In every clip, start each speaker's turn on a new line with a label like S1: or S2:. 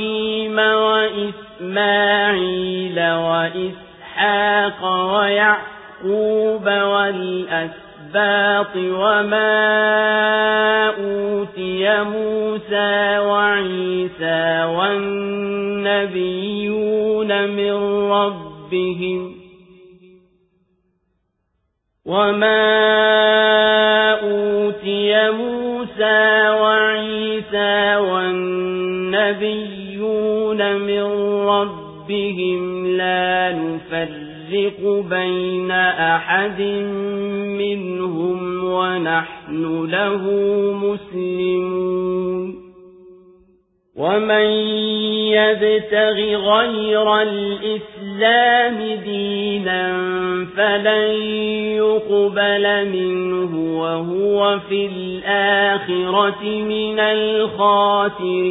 S1: إبراهيم وإسماعيل وإسحاق ويعقوب والأسباط وما أوتي موسى وعيسى والنبيون من ربهم وما والنبيون من ربهم لا نفرق بين أحد منهم ونحن له مسلمون ومن يبتغ غير الإسلام دينا فلن يقبل منه وهو في الآخرة من الخاسرين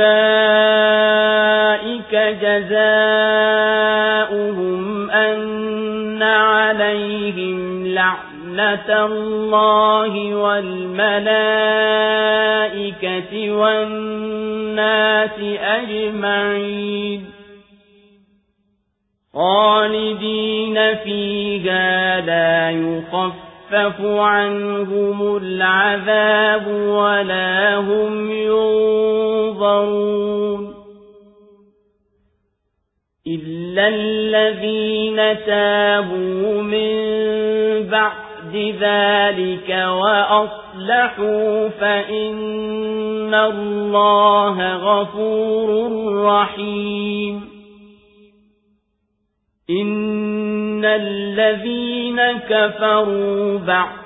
S1: أولئك جزاؤهم أن عليهم لعنة الله والملائكة والناس أجمعين خالدين فيها لا يخفر يخفف عنهم العذاب ولا هم ينظرون إلا الذين تابوا من بعد ذلك وأصلحوا فإن الله غفور رحيم إن الذين كفروا بعد